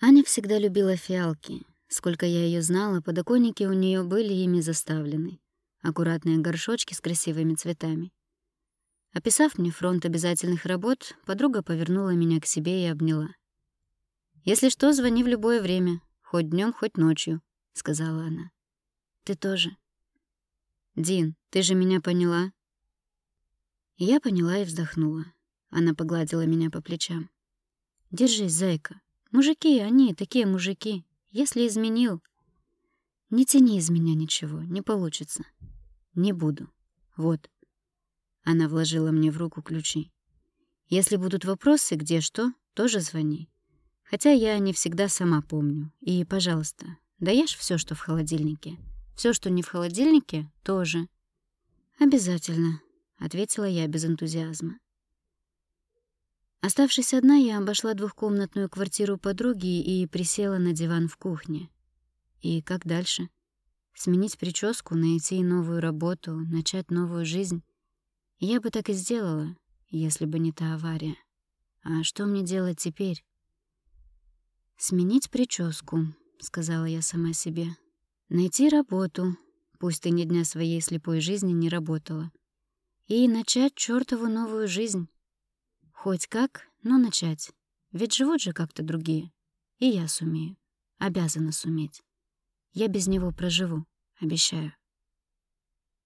Аня всегда любила фиалки. Сколько я ее знала, подоконники у нее были ими заставлены. Аккуратные горшочки с красивыми цветами. Описав мне фронт обязательных работ, подруга повернула меня к себе и обняла. «Если что, звони в любое время, хоть днем, хоть ночью», — сказала она. «Ты тоже». «Дин, ты же меня поняла?» Я поняла и вздохнула. Она погладила меня по плечам. «Держись, зайка. Мужики, они такие мужики. Если изменил, не тяни из меня ничего, не получится. Не буду. Вот». Она вложила мне в руку ключи. «Если будут вопросы, где что, тоже звони. Хотя я не всегда сама помню. И, пожалуйста, даешь все, что в холодильнике. Все, что не в холодильнике, тоже». «Обязательно», — ответила я без энтузиазма. Оставшись одна, я обошла двухкомнатную квартиру подруги и присела на диван в кухне. И как дальше? Сменить прическу, найти новую работу, начать новую жизнь? Я бы так и сделала, если бы не та авария. А что мне делать теперь? «Сменить прическу», — сказала я сама себе. «Найти работу, пусть ты ни дня своей слепой жизни не работала. И начать чёртову новую жизнь». Хоть как, но начать. Ведь живут же как-то другие. И я сумею. Обязана суметь. Я без него проживу, обещаю.